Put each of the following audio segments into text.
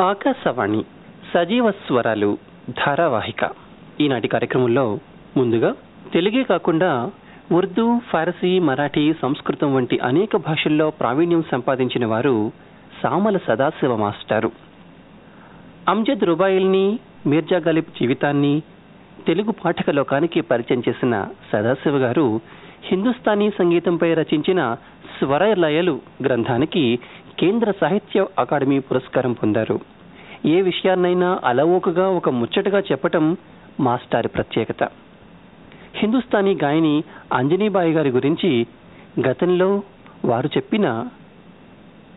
ఆకాశవాణి సజీవ స్వరాలు ధారావాహిక. ఈనాటి కార్యక్రమంలో ముందుగా తెలుగే కాకుండా ఉర్దూ ఫారసీ మరాఠీ సంస్కృతం వంటి అనేక భాషల్లో ప్రావీణ్యం సంపాదించిన వారు సామల సదాశివ మాస్టారు. అమ్జద్ రుబాయిల్ని మీర్జా గలిబ్ జీవితాన్ని తెలుగు పాఠక లోకానికి పరిచయం చేసిన సదాశివ గారు హిందుస్థానీ సంగీతంపై రచించిన స్వరలయలు గ్రంథానికి కేంద్ర సాహిత్య అకాడమీ పురస్కారం పొందారు. ఏ విషయాన్నైనా అలవోకగా ఒక ముచ్చటగా చెప్పటం మాస్టారి ప్రత్యేకత. హిందుస్థానీ గాయని అంజనీబాయి గారి గురించి గతంలో వారు చెప్పిన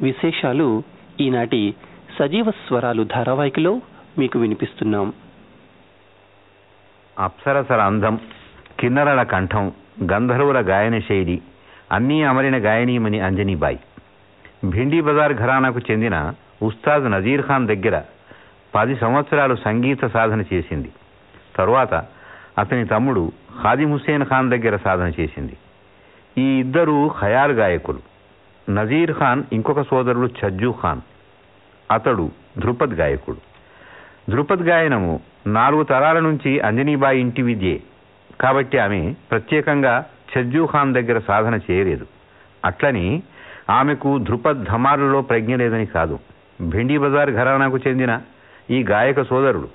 విశేషాలు ఈనాటి సజీవ స్వరాలు ధారావాహికలో మీకు వినిపిస్తున్నాం. అప్సరసర అందం కిన్నరల కంఠం గంధర్వుల గాయన శైలి అన్నీ అమరిన గాయనీయమని అంజనీబాయి. భిండీ బజార్ ఘరానాకు చెందిన ఉస్తాద్ నజీర్ ఖాన్ దగ్గర పది సంవత్సరాలు సంగీత సాధన చేసింది. తరువాత అతని తమ్ముడు ఖాదిం హుస్సేన్ ఖాన్ దగ్గర సాధన చేసింది. ఈ ఇద్దరు ఖయాల్ గాయకులు. నజీర్ ఖాన్ ఇంకొక సోదరుడు ఛజ్జూ ఖాన్. అతడు ధృపద్ గాయకుడు. ధృపద్ గాయనము నాలుగు తరాల నుంచి అంజనీబాయి ఇంటి విద్యే. కాబట్టి ఆమె ప్రత్యేకంగా ఛజ్జూఖాన్ దగ్గర సాధన చేయలేదు. అట్లని ఆమెకు ధృపద్ ధమారులో ప్రజ్ఞ లేదని కాదు. భిండీ బజార్ ఘరానాకు చెందిన ఈ గాయక సోదరుడు.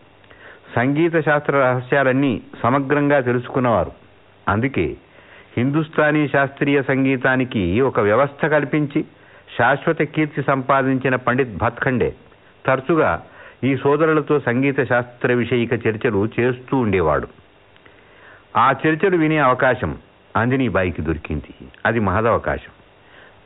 సంగీత శాస్త్ర రహస్యాలన్నీ సమగ్రంగా తెలుసుకున్నవారు. అందుకే హిందుస్థానీ శాస్త్రీయ సంగీతానికి ఒక వ్యవస్థ కల్పించి శాశ్వత కీర్తి సంపాదించిన పండిత్ భత్ఖండే తరచుగా ఈ సోదరులతో సంగీత శాస్త్ర విషయిక చర్చలు చేస్తూ ఉండేవాడు. ఆ చర్చలు వినే అవకాశం అంజనీబాయికి దొరికింది. అది మహదవకాశం.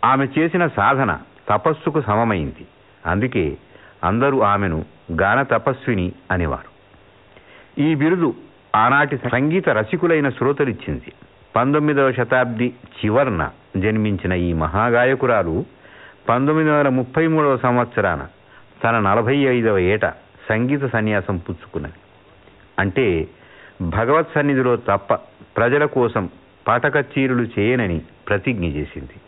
ఆమె చేసిన సాధన తపస్సుకు సమమైంది. అందుకే అందరూ ఆమెను గాన తపస్విని అనేవారు. ఈ బిరుదు ఆనాటి సంగీత రసికులైన శ్రోతలిచ్చింది. పంతొమ్మిదవ శతాబ్ది చివర్న జన్మించిన ఈ మహాగాయకురాలు పంతొమ్మిది వందల ముప్పై మూడవ సంవత్సరాన తన నలభై ఐదవ ఏట సంగీత సన్యాసం పుచ్చుకున్నది. అంటే భగవత్ సన్నిధిలో తప్ప ప్రజల కోసం పాటకచ్చీరులు చేయనని ప్రతిజ్ఞ చేసింది.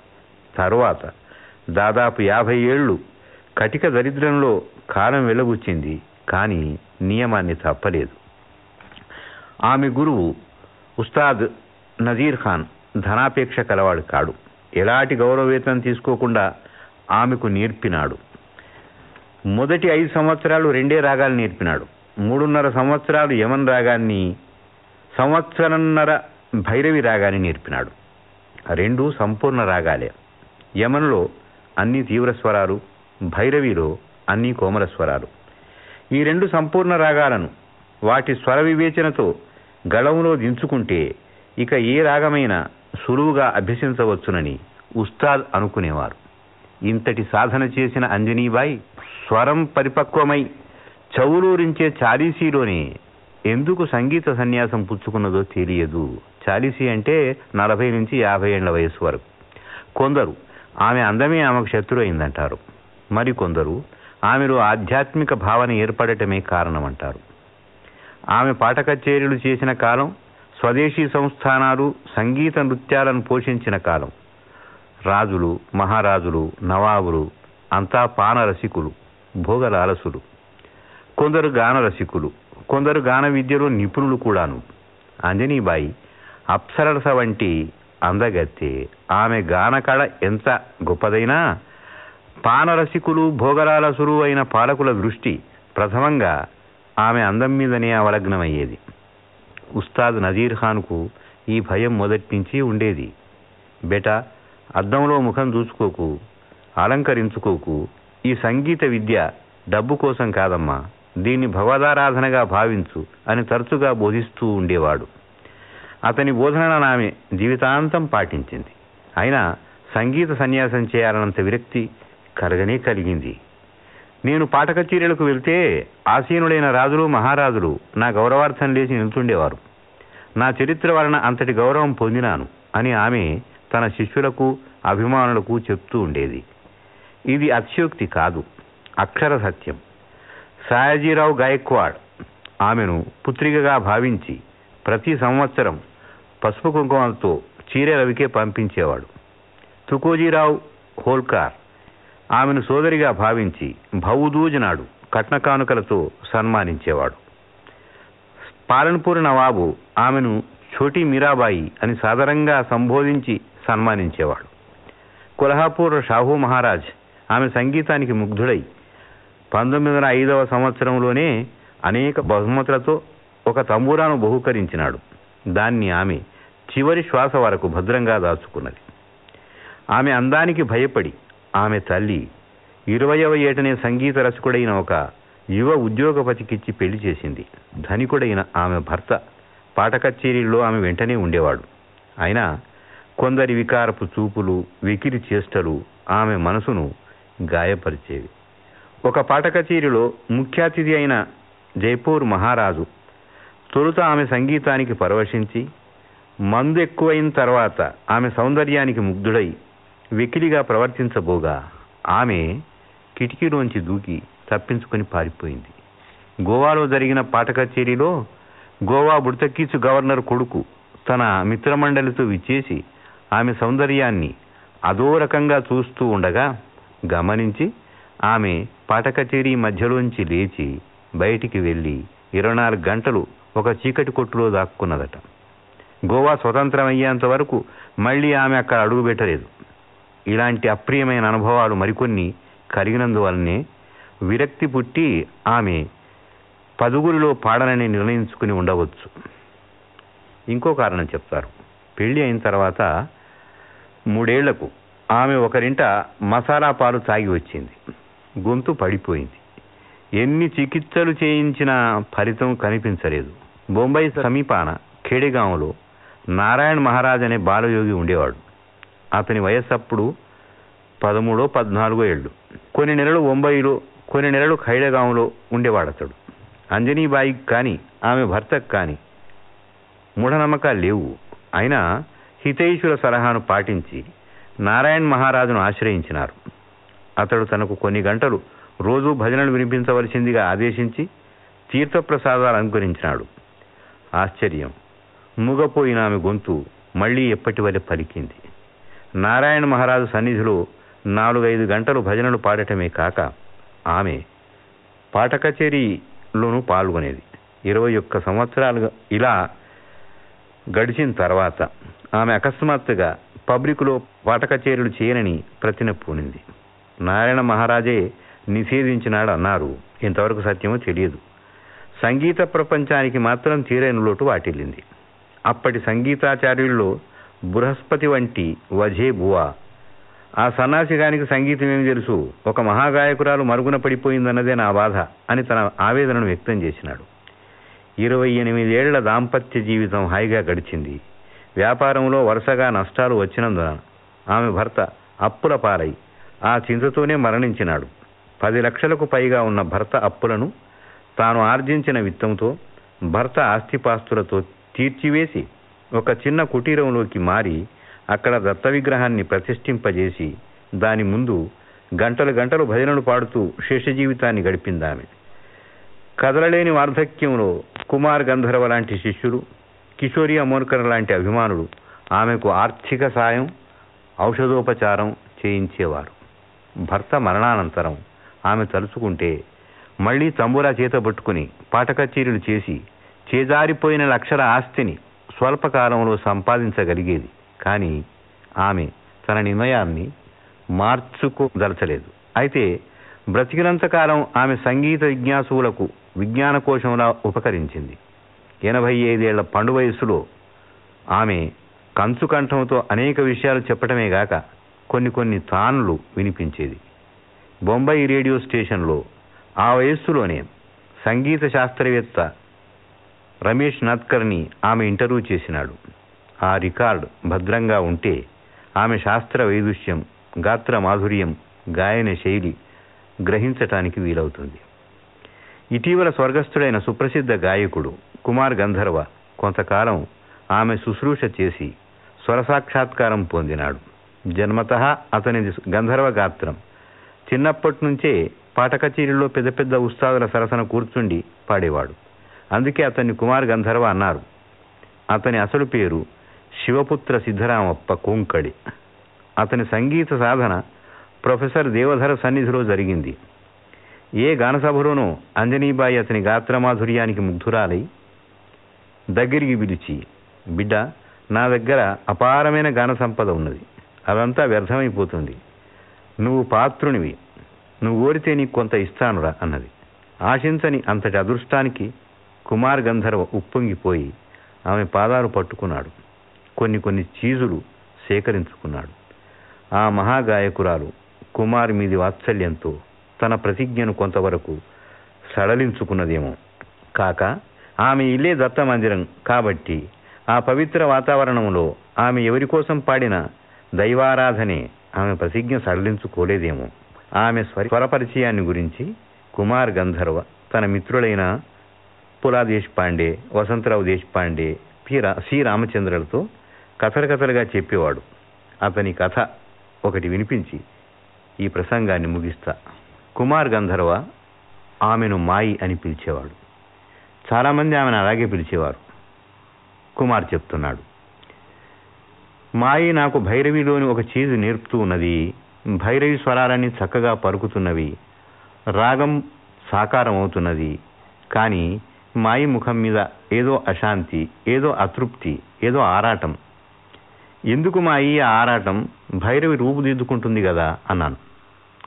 తరువాత దాదాపు యాభై ఏళ్ళు కటిక దరిద్రంలో కాలం వెలగుచ్చింది కానీ నియమాన్ని తప్పలేదు. ఆమె గురువు ఉస్తాద్ నజీర్ ఖాన్ ధనాపేక్ష కలవాడు కాడు. ఎలాంటి గౌరవవేతనం తీసుకోకుండా ఆమెకు నేర్పినాడు. మొదటి ఐదు సంవత్సరాలు రెండే రాగాలు నేర్పినాడు. మూడున్నర సంవత్సరాలు యమన్ రాగాన్ని సంవత్సరన్నర భైరవి రాగాన్ని నేర్పినాడు. రెండు సంపూర్ణ రాగాలే. యమన్లో అన్ని తీవ్ర స్వరాలు భైరవిలో అన్ని కోమల స్వరాలు ఈ రెండు సంపూర్ణ రాగాలను వాటి స్వర వివేచనతో గళంలో దించుకుంటే ఇక ఏ రాగమైనా సులువుగా అభ్యసించవచ్చునని ఉస్తాద్ అనుకునేవారు. ఇంతటి సాధన చేసిన అంజనీబాయి స్వరం పరిపక్వమై చౌరూరించే చాలీసీలోనే ఎందుకు సంగీత సన్యాసం పుచ్చుకున్నదో తెలియదు. చాలీసీ అంటే నలభై నుంచి యాభై ఏళ్ళ వయసు వరకు. కొందరు ఆమె అందమే ఆమెకు శత్రు అయిందంటారు మరికొందరు ఆమెలో ఆధ్యాత్మిక భావన ఏర్పడటమే కారణమంటారు. ఆమె పాట కచేరీలు చేసిన కాలం స్వదేశీ సంస్థానాలు సంగీత నృత్యాలను పోషించిన కాలం. రాజులు మహారాజులు నవాబులు అంతా పానరసికులు భోగలాలసులు కొందరు గాన రసికులు కొందరు గాన విద్యలో నిపుణులు కూడాను. అంజనీబాయి అప్సరస వంటి అందగత్తి. ఆమె గానకళ ఎంత గొప్పదైనా? పానరసికులు భోగలాలసులు అయిన పాలకుల దృష్టి ప్రథమంగా ఆమె అందం మీదనే అవలగ్నమయ్యేది. ఉస్తాద్ నజీర్ ఖాన్కు ఈ భయం మొదటి నుంచి ఉండేది. బేటా అద్దంలో ముఖం చూసుకోకు అలంకరించుకోకు ఈ సంగీత విద్య డబ్బు కోసం కాదమ్మా దీన్ని భగవదారాధనగా భావించు అని తరచుగా బోధిస్తూ ఉండేవాడు. అతని బోధనలను ఆమె జీవితాంతం పాటించింది. అయినా సంగీత సన్యాసం చేయాలన్నంత విరక్తి కలగనే కలిగింది. నేను పాట కచేరీలకు వెళ్తే ఆసీనులైన రాజులు మహారాజులు నా గౌరవార్థం లేచి నిల్చుండేవారు. నా చరిత్ర వలన అంతటి గౌరవం పొందినాను అని ఆమె తన శిష్యులకు అభిమానులకు చెప్తూ ఉండేది. ఇది అతిశయోక్తి కాదు అక్షర సత్యం. సాయాజీరావు గాయక్వాడ్ ఆమెను పుత్రికగా భావించి ప్రతి సంవత్సరం పసుపు కుంకుమలతో చీరే రవికే పంపించేవాడు. తుకోజీరావు హోల్కార్ ఆమెను సోదరిగా భావించి భౌదూజ్ నాడు కట్న కానుకలతో సన్మానించేవాడు. పాలన్పూర్ నవాబు ఆమెను ఛోటీ మీరాబాయి అని సాధారణంగా సంబోధించి సన్మానించేవాడు. కొల్హాపూర్ షాహూ మహారాజ్ ఆమె సంగీతానికి ముగ్ధుడై పంతొమ్మిది వందల ఐదవ సంవత్సరంలోనే అనేక బహుమతులతో ఒక తంబూరాను బహుకరించినాడు. దాన్ని ఆమె చివరి శ్వాస వరకు భద్రంగా దాచుకున్నది. ఆమె అందానికి భయపడి ఆమె తల్లి ఇరవయవ ఏటనే సంగీత రసకుడైన ఒక యువ ఉద్యోగపతికిచ్చి పెళ్ళి చేసింది. ధనికుడైన ఆమె భర్త పాట కచేరీల్లో ఆమె వెంటనే ఉండేవాడు. అయినా కొందరి వికారపు చూపులు వెకిరి చేష్టలు ఆమె మనసును గాయపరిచేవి. ఒక పాట కచేరీలో ముఖ్య అతిథి అయిన జైపూర్ మహారాజు తొలుత ఆమె సంగీతానికి పరవశించి మందు ఎక్కువైన తర్వాత ఆమె సౌందర్యానికి ముగ్ధుడై వెకిలిగా ప్రవర్తించబోగా. ఆమె కిటికీలోంచి దూకి తప్పించుకొని పారిపోయింది. గోవాలో జరిగిన పాట కచేరీలో గోవా బుడతకీచు గవర్నర్ కొడుకు తన మిత్రమండలితో విచ్చేసి ఆమె సౌందర్యాన్ని అదో రకంగా చూస్తూ ఉండగా గమనించి ఆమె పాట కచేరీ మధ్యలోంచి లేచి బయటికి వెళ్ళి ఇరవై నాలుగు గంటలు ఒక చీకటి కొట్టులో దాక్కున్నదట. గోవా స్వతంత్రం అయ్యేంత వరకు మళ్ళీ ఆమె అక్కడ అడుగుపెట్టలేదు ఇలాంటి అప్రియమైన అనుభవాలు మరికొన్ని కలిగినందువల్లనే విరక్తి పుట్టి ఆమె పదుగురిలో పాడనని నిర్ణయించుకుని ఉండవచ్చు. ఇంకో కారణం చెప్తారు. పెళ్ళి అయిన తర్వాత మూడేళ్ళకు ఆమె ఒకరింట మసాలా పాలు తాగి వచ్చింది. గొంతు పడిపోయింది. ఎన్ని చికిత్సలు చేయించినా ఫలితం కనిపించలేదు. బొంబాయి సమీపాన ఖేడిగాంలో నారాయణ మహారాజ్ అనే బాలయోగి ఉండేవాడు. అతని వయస్సు అప్పుడు పదమూడో పద్నాలుగో ఏళ్ళు. కొన్ని నెలలు ముంబైలో కొన్ని నెలలు ఖైడగాంలో ఉండేవాడు అతడు అంజనీబాయికి కానీ ఆమె భర్తకు కానీ మూఢనమ్మకాలు లేవు. అయినా హితైషుల సలహాను పాటించి నారాయణ్ మహారాజును ఆశ్రయించినారు. అతడు తనకు కొన్ని గంటలు రోజూ భజనలు వినిపించవలసిందిగా ఆదేశించి తీర్థప్రసాదాలు అనుకరించినాడు. ఆశ్చర్యం! మూగపోయిన ఆమె గొంతు మళ్ళీ ఎప్పటి వలె పలికింది. నారాయణ మహారాజు సన్నిధిలో నాలుగైదు గంటలు భజనలు పాడటమే కాక ఆమె పాట కచేరీలోనూ పాల్గొనేది. ఇరవై ఒక్క సంవత్సరాలుగా ఇలా గడిచిన తర్వాత ఆమె అకస్మాత్తుగా పబ్లిక్లో పాట కచేరీలు చేయనని ప్రతిన పూనింది. నారాయణ మహారాజే నిషేధించినాడు అన్నారు. ఇంతవరకు సత్యమో తెలియదు. సంగీత ప్రపంచానికి మాత్రం తీరైన లోటు వాటిల్లింది. అప్పటి సంగీతాచార్యుల్లో బృహస్పతి వంటి వజే బువా. ఆ సన్నాసిగానికి సంగీతం ఏమి తెలుసు? ఒక మహాగాయకురాలు మరుగున పడిపోయిందన్నదే నా బాధ అని తన ఆవేదనను వ్యక్తం చేసినాడు. ఇరవై ఎనిమిదేళ్ళ దాంపత్య జీవితం హాయిగా గడిచింది. వ్యాపారంలో వరుసగా నష్టాలు వచ్చినందున ఆమె భర్త అప్పుల పాలై ఆ చింతతోనే మరణించినాడు. పది లక్షలకు పైగా ఉన్న భర్త అప్పులను తాను ఆర్జించిన విత్తంతో భర్త ఆస్తిపాస్తులతో తీర్చివేసి ఒక చిన్న కుటీరంలోకి మారి అక్కడ దత్త విగ్రహాన్ని ప్రతిష్ఠింపజేసి దాని ముందు గంటలు గంటలు భజనలు పాడుతూ శేష జీవితాన్ని గడిపిందామె. కదలలేని వార్ధక్యంలో కుమార్ గంధర్వ లాంటి శిష్యులు కిషోరి అమోన్కర్ లాంటి అభిమానులు ఆమెకు ఆర్థిక సాయం ఔషధోపచారం చేయించేవారు. భర్త మరణానంతరం ఆమె తలుచుకుంటే మళ్ళీ తంబురా చేత పట్టుకుని పాట కచేరీలు చేసి చేజారిపోయిన లక్షల ఆస్తిని స్వల్పకాలంలో సంపాదించగలిగేది. కానీ ఆమె తన నిర్ణయాన్ని మార్చుకోదలచలేదు అయితే బ్రతికినంతకాలం ఆమె సంగీత విజ్ఞాసులకు విజ్ఞాన కోశంలా ఉపకరించింది. ఎనభై ఐదేళ్ళ పండు వయస్సులో ఆమె కంచు కంఠంతో అనేక విషయాలు చెప్పటమే గాక కొన్ని కొన్ని తానులు వినిపించేది. బొంబాయి రేడియో స్టేషన్లో ఆ వయస్సులోనే సంగీత శాస్త్రవేత్త రమేష్ నాత్కర్ని ఆమె ఇంటర్వ్యూ చేసినాడు. ఆ రికార్డ్ భద్రంగా ఉంటే ఆమె శాస్త్ర వైదుష్యం గాత్ర మాధుర్యం గాయన శైలి గ్రహించటానికి వీలవుతుంది. ఇటీవల స్వర్గస్థుడైన సుప్రసిద్ధ గాయకుడు కుమార్ గంధర్వ కొంతకాలం ఆమె శుశ్రూష చేసి స్వరసాక్షాత్కారం పొందినాడు. జన్మత అతనిది గంధర్వ గాత్రం. చిన్నప్పటి నుంచే పాట కచేరీలో పెద్ద పెద్ద ఉస్తాదుల సరసన కూర్చుండి పాడేవాడు. అందుకే అతన్ని కుమార్ గంధర్వ అన్నారు. అతని అసలు పేరు శివపుత్ర సిద్ధరామప్ప కొంకడి. అతని సంగీత సాధన ప్రొఫెసర్ దేవధర సన్నిధిలో జరిగింది. ఏ గానసభలోనూ అంజనీబాయి అతని గాత్రమాధుర్యానికి ముగ్ధురాలై దగ్గరికి పిలిచి బిడ్డ నా దగ్గర అపారమైన గాన సంపద ఉన్నది. అదంతా వ్యర్థమైపోతుంది. నువ్వు పాత్రునివి. నువ్వు కోరితే నీకు కొంత ఇస్తానురా అన్నది. ఆశించని అంతటి అదృష్టానికి కుమార్ గంధర్వ ఉప్పొంగిపోయి ఆమె పాదాలు పట్టుకున్నాడు. కొన్ని కొన్ని చీజులు సేకరించుకున్నాడు. ఆ మహాగాయకురాలు కుమార్ మీది వాత్సల్యంతో తన ప్రతిజ్ఞను కొంతవరకు సడలించుకున్నదేమో. కాక ఆమె ఇల్లే దత్త మందిరం కాబట్టి ఆ పవిత్ర వాతావరణంలో ఆమె ఎవరి కోసం పాడిన దైవారాధనే ఆమె ప్రతిజ్ఞ సడలించుకోలేదేమో. ఆమె స్వర స్వరపరిచయాన్ని గురించి కుమార్ గంధర్వ తన మిత్రులైన పులా దేశపాండే వసంతరావు దేశపాండే పి రా సి రామచంద్రులతో కథలు కథలుగా చెప్పేవాడు. అతని కథ ఒకటి వినిపించి ఈ ప్రసంగాన్ని ముగిస్తా. కుమార్ గంధర్వ ఆమెను మాయి అని పిలిచేవాడు. చాలామంది ఆమెను అలాగే పిలిచేవారు. కుమార్ చెప్తున్నాడు. మాయి నాకు భైరవిలోని ఒక చీజు నేర్పుతూ ఉన్నది. భైరవి స్వరాలన్నీ చక్కగా పరుకుతున్నవి. రాగం సాకారం అవుతున్నది కానీ మాయి ముఖం మీద ఏదో అశాంతి ఏదో అతృప్తి ఏదో ఆరాటం. ఎందుకు మాయి ఆ ఆరాటం? భైరవి రూపుదిద్దుకుంటుంది కదా అన్నాను.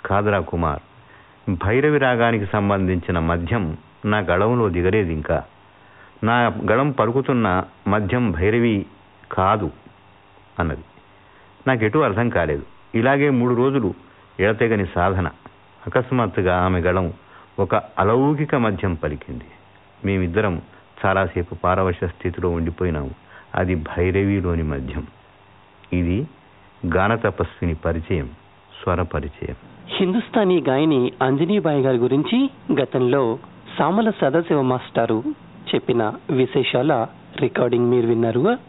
కాదురా కుమార్ భైరవి రాగానికి సంబంధించిన మద్యం నా గళంలో దిగలేదు ఇంకా. నా గళం పలుకుతున్న మద్యం భైరవి కాదు అన్నది. నాకెటూ అర్థం కాలేదు. ఇలాగే మూడు రోజులు ఎడతెగని సాధన. అకస్మాత్తుగా ఆమె గళం ఒక అలౌకిక మద్యం పలికింది. మేమిద్దరం చాలాసేపు పారవశ స్థితిలో ఉండిపోయినాము. అది భైరవిలోని మధ్యం. ఇది గాన తపస్విని పరిచయం స్వర పరిచయం. హిందుస్థానీ గాయని అంజనీబాయి గారి గురించి గతంలో సామల సదాశివ మాస్టారు చెప్పిన విశేషాల రికార్డింగ్ మీరు విన్నారుగా?